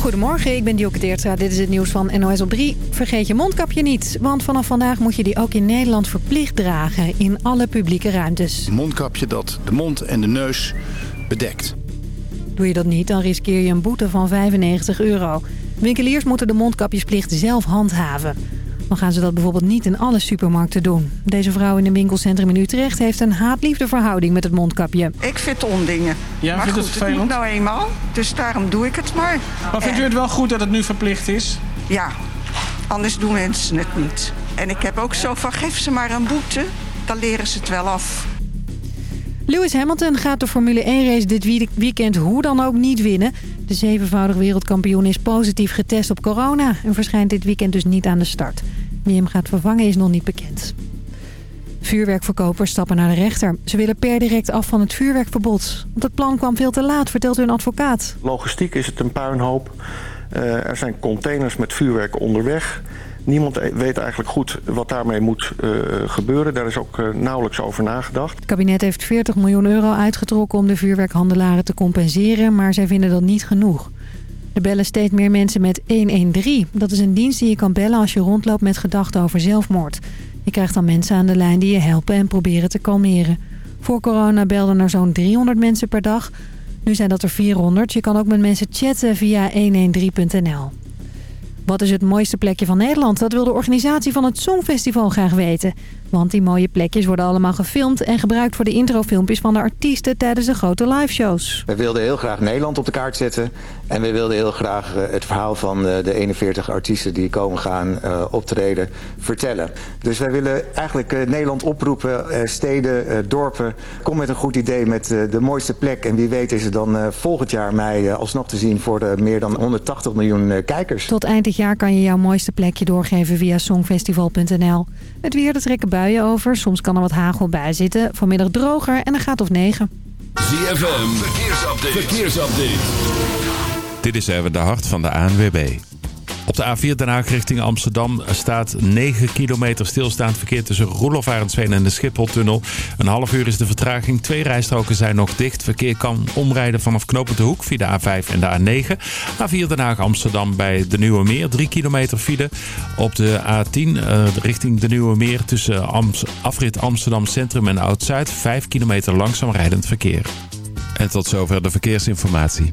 Goedemorgen, ik ben Dioke. Dit is het nieuws van NOS op 3. Vergeet je mondkapje niet, want vanaf vandaag moet je die ook in Nederland verplicht dragen... in alle publieke ruimtes. Een mondkapje dat de mond en de neus bedekt. Doe je dat niet, dan riskeer je een boete van 95 euro. Winkeliers moeten de mondkapjesplicht zelf handhaven. Dan gaan ze dat bijvoorbeeld niet in alle supermarkten doen. Deze vrouw in een winkelcentrum in Utrecht heeft een haat-liefde verhouding met het mondkapje. Ik vind ondingen. Ja, maar vindt goed, het het vervelend? moet nou eenmaal. Dus daarom doe ik het maar. Maar vindt u het wel goed dat het nu verplicht is? Ja, anders doen mensen het niet. En ik heb ook zo van, geef ze maar een boete. Dan leren ze het wel af. Lewis Hamilton gaat de Formule 1-race dit weekend hoe dan ook niet winnen. De zevenvoudig wereldkampioen is positief getest op corona... en verschijnt dit weekend dus niet aan de start. Wie hem gaat vervangen is nog niet bekend. Vuurwerkverkopers stappen naar de rechter. Ze willen per direct af van het vuurwerkverbod. Want het plan kwam veel te laat, vertelt hun advocaat. Logistiek is het een puinhoop. Eh, er zijn containers met vuurwerk onderweg. Niemand e- weet eigenlijk goed wat daarmee moet eh, gebeuren. Daar is ook eh, nauwelijks over nagedacht. Het kabinet heeft 40 miljoen euro uitgetrokken om de vuurwerkhandelaren te compenseren... maar zij vinden dat niet genoeg. Er bellen steeds meer mensen met 113. Dat is een dienst die je kan bellen als je rondloopt met gedachten over zelfmoord. Je krijgt dan mensen aan de lijn die je helpen en proberen te kalmeren. Voor corona belden er zo'n 300 mensen per dag. Nu zijn dat er 400. Je kan ook met mensen chatten via 113.nl. Wat is het mooiste plekje van Nederland? Dat wil de organisatie van het Songfestival graag weten. Want die mooie plekjes worden allemaal gefilmd... en gebruikt voor de introfilmpjes van de artiesten tijdens de grote liveshows. We wilden heel graag Nederland op de kaart zetten. En we wilden heel graag eh, het verhaal van eh, de 41 artiesten die komen gaan eh, optreden vertellen. Dus wij willen eigenlijk eh, Nederland oproepen, eh, steden, eh, dorpen. Kom met een goed idee met eh, de mooiste plek. En wie weet is het dan eh, volgend jaar mei alsnog te zien voor de meer dan 180 miljoen eh, kijkers. Tot eind dit jaar kan je jouw mooiste plekje doorgeven via songfestival.nl. Het weer, er trekken buien over. Soms kan er wat hagel bij zitten. Vanmiddag droger en een gaat of 9. ZFM, verkeersupdate. verkeersupdate. Dit is even de hart van de ANWB. Op de A4 Den Haag richting Amsterdam staat 9 kilometer stilstaand verkeer tussen Roelof Arendsveen en de Schipholtunnel. Een half uur is de vertraging. Twee rijstroken zijn nog dicht. Verkeer kan omrijden vanaf Knopend de Hoek via de A5 en de A9. A4 Den Haag Amsterdam bij de Nieuwe Meer. 3 kilometer file. Op de A10 eh, richting de Nieuwe Meer tussen afrit Amsterdam Centrum en Oud-Zuid. 5 kilometer langzaam rijdend verkeer. En tot zover de verkeersinformatie.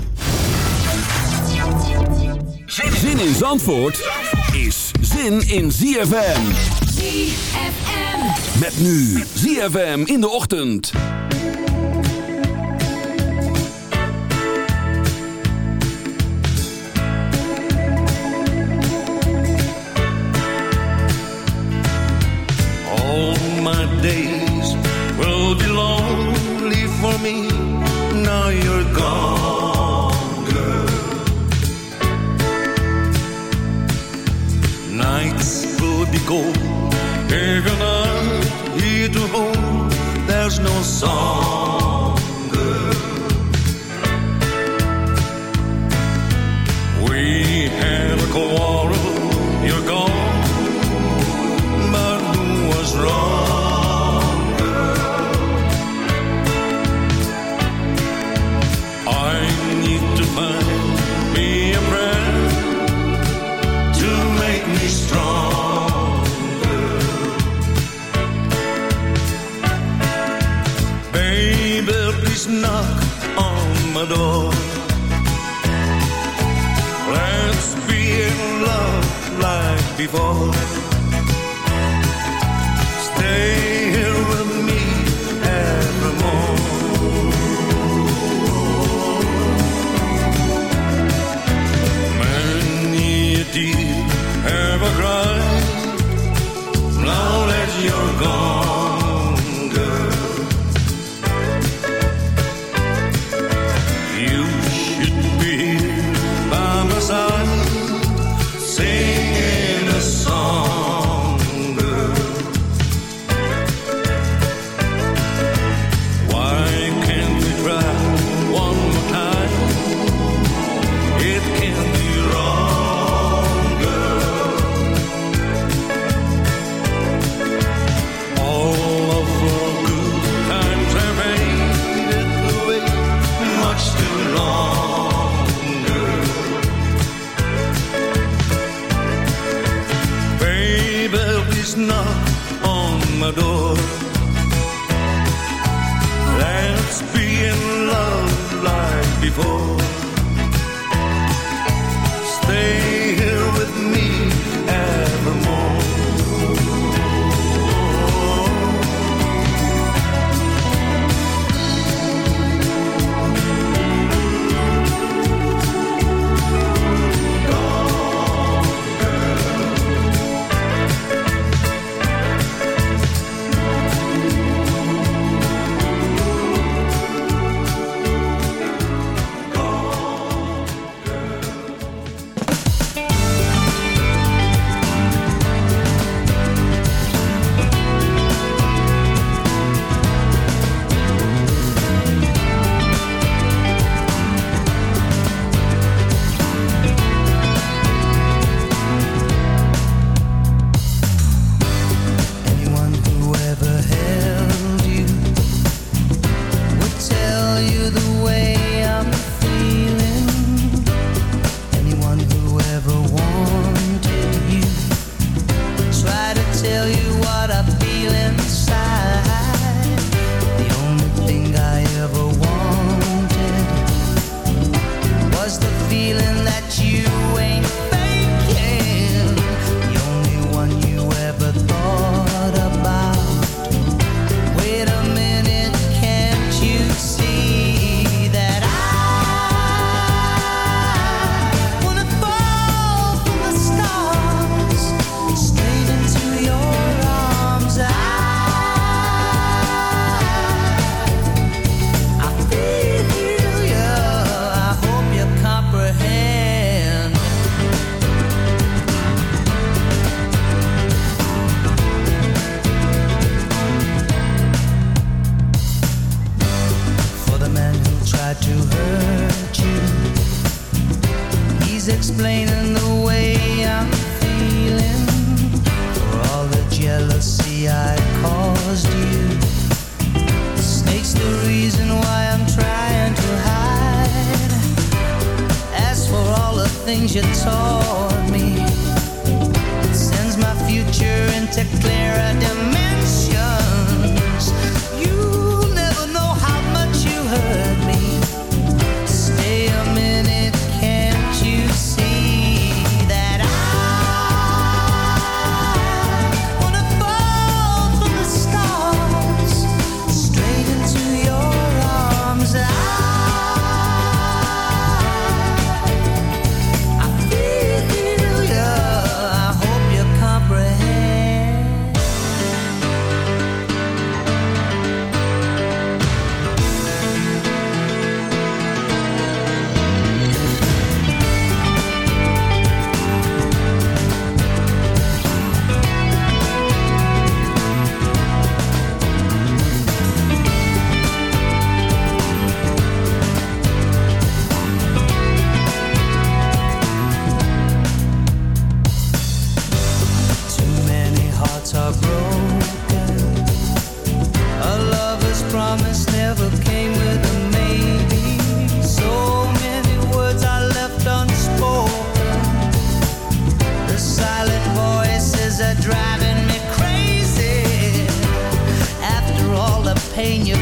Zin in Zandvoort is zin in ZFM. ZFM. Met nu ZFM in de ochtend. All my days will be lonely for me. Now you're gone, Let's be in love like before. Stay pain you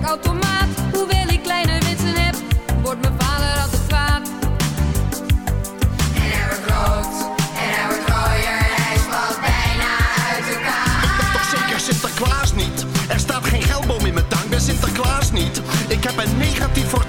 werkautomaat. Hoewel ik kleine wensen heb, wordt mijn vader altijd kwaad. En hij wordt rood, en hij wordt rooier, hij valt bijna uit elkaar. Ik ben toch zeker Sinterklaas niet? Er staat geen geldboom in mijn tank, ben Sinterklaas niet. Ik heb een negatief voor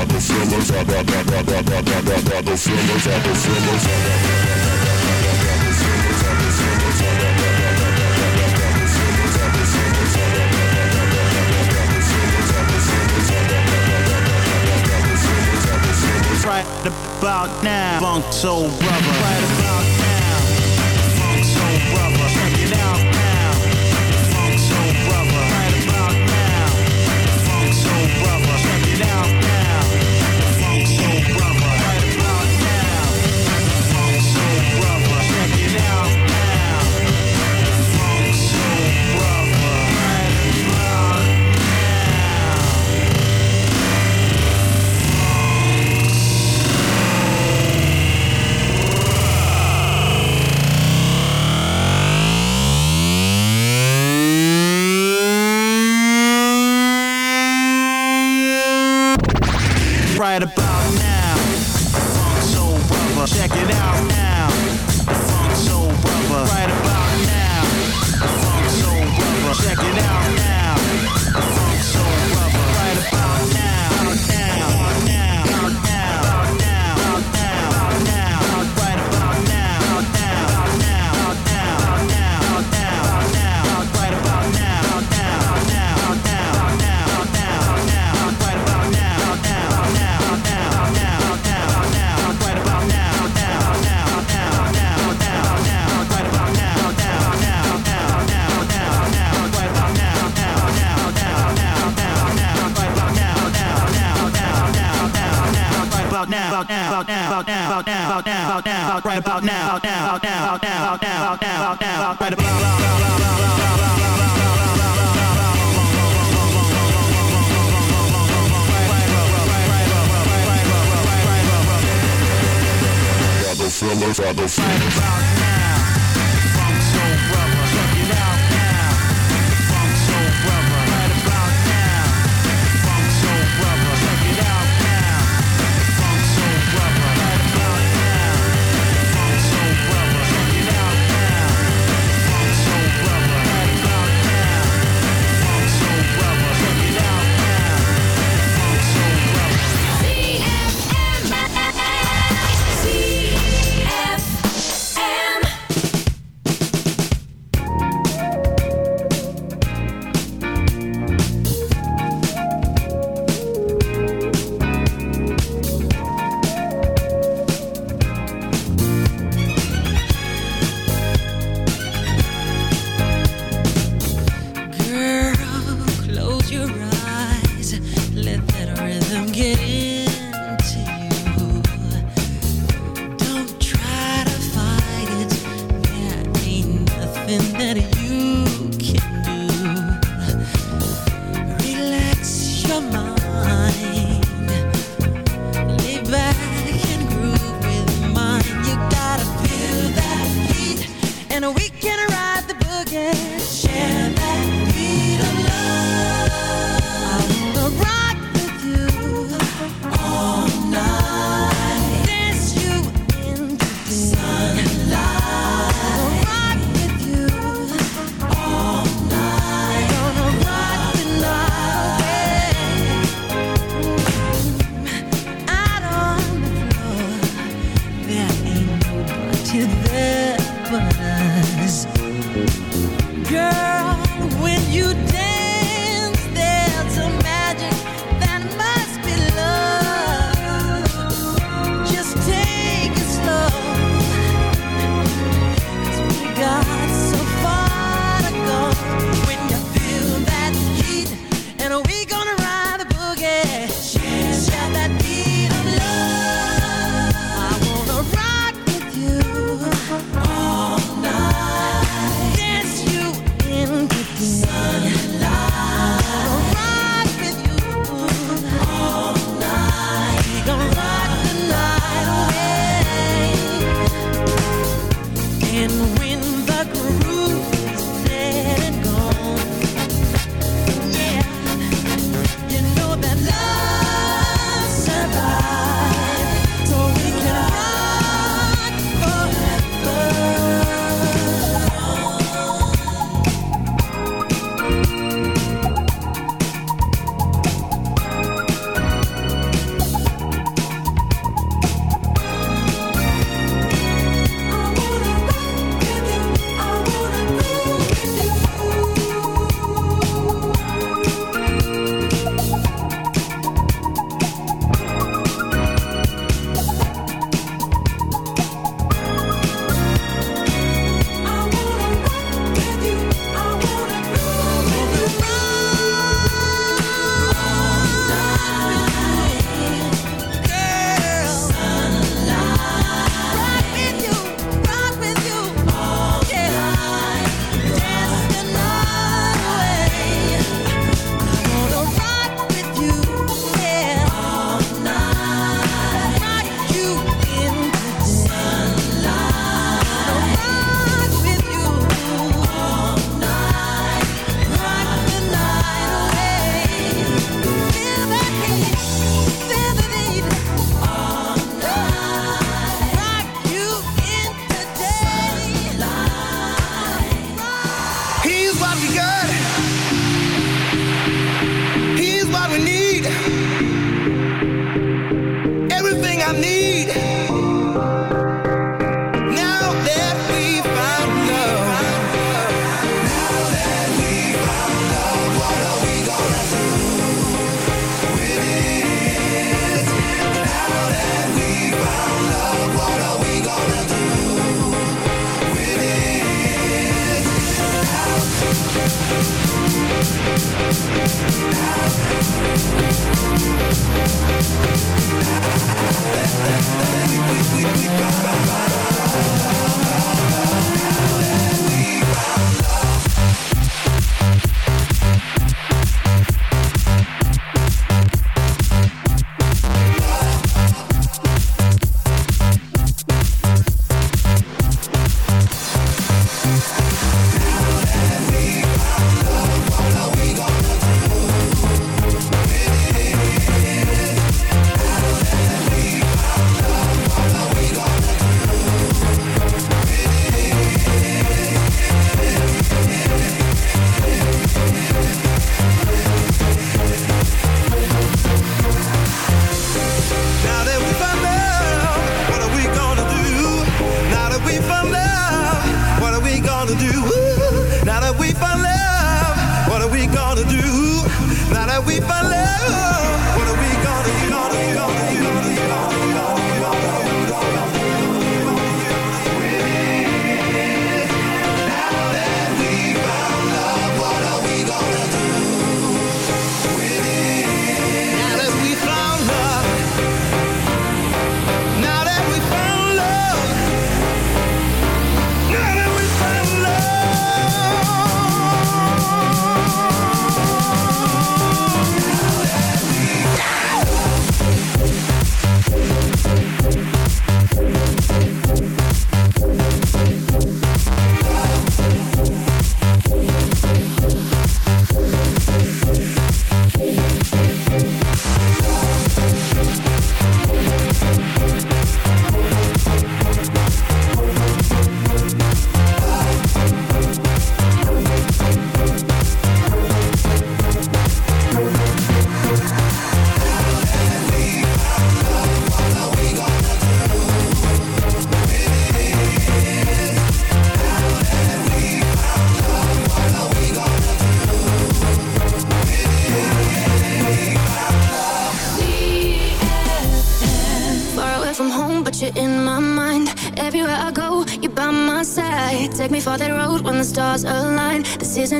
got the feelings, I got, got, got, got, got, got, got the feelings, I the feelings, I got Right about now, funk soul brother. Right about now, funk soul brother.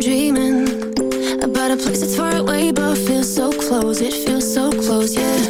Dreaming about a place that's far away but feels so close. It feels so close, yeah.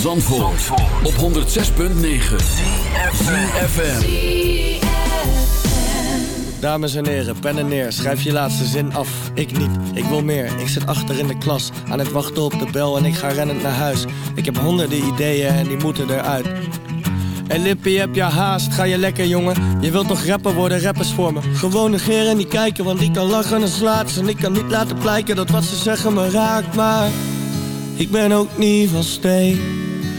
Zandvoort, op 106.9 CFFM Dames en heren, pen en neer, schrijf je laatste zin af. Ik niet, ik wil meer. Ik zit achter in de klas, aan het wachten op de bel en ik ga rennend naar huis. Ik heb honderden ideeën en die moeten eruit. En Lippie, heb je haast? Ga je lekker, jongen? Je wilt toch rapper worden, rappers voor me? Gewoon negeren en niet kijken, want ik kan lachen en slaat ze. En ik kan niet laten blijken dat wat ze zeggen me raakt, maar... Ik ben ook niet van steen.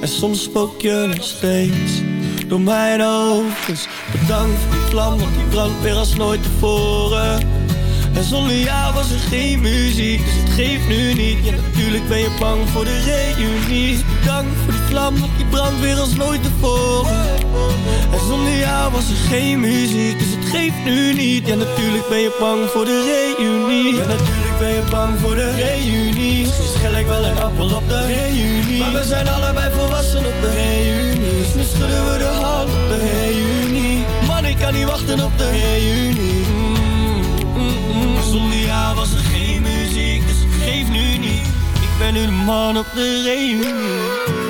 En soms spook je nog steeds Door mijn hoofd Dus bedankt voor die vlam, want die brandt weer als nooit tevoren en zonder jou was er geen muziek, dus het geeft nu niet. Ja, natuurlijk ben je bang voor de reunie. Dus bedankt voor die vlam, want die brandt weer als nooit tevoren. En zonder jou was er geen muziek, dus het geeft nu niet. Ja, natuurlijk ben je bang voor de reunie. Ja, natuurlijk ben je bang voor de reunie. Misschien schel ik wel appel op de reunie. Maar we zijn allebei volwassen op de reunie. Dus nu schudden we de hand op de reunie. Man, ik kan niet wachten op de reunie. Maar zonder jou was er geen muziek, dus het geeft nu niet. Ik ben nu de man op de reunie.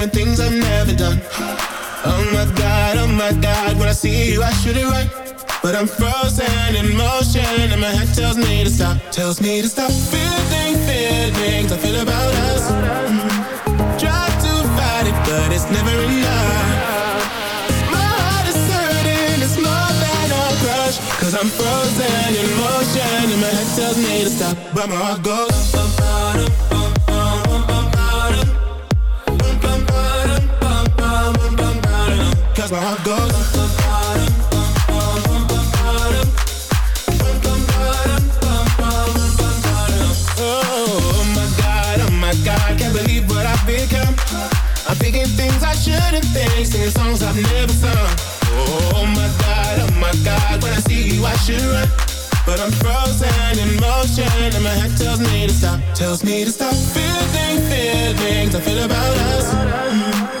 Doing things I've never done. Oh my god, oh my god, when I see you, I should it right. But I'm frozen in motion, and my head tells me to stop, tells me to stop. Feeling feelings I feel about us. Mm. Try to fight it, but it's never enough. My heart is it's more than a crush. Cause I'm frozen in motion, and my head tells me to stop, but my heart goes. My heart. Oh my god, oh my god, can't believe what I've become. I'm thinking things I shouldn't think, singing songs I've never sung. Oh my god, oh my god, when I see you I should run. But I'm frozen in motion and my head tells me to stop, tells me to stop feeling feelings I feel about us. Mm.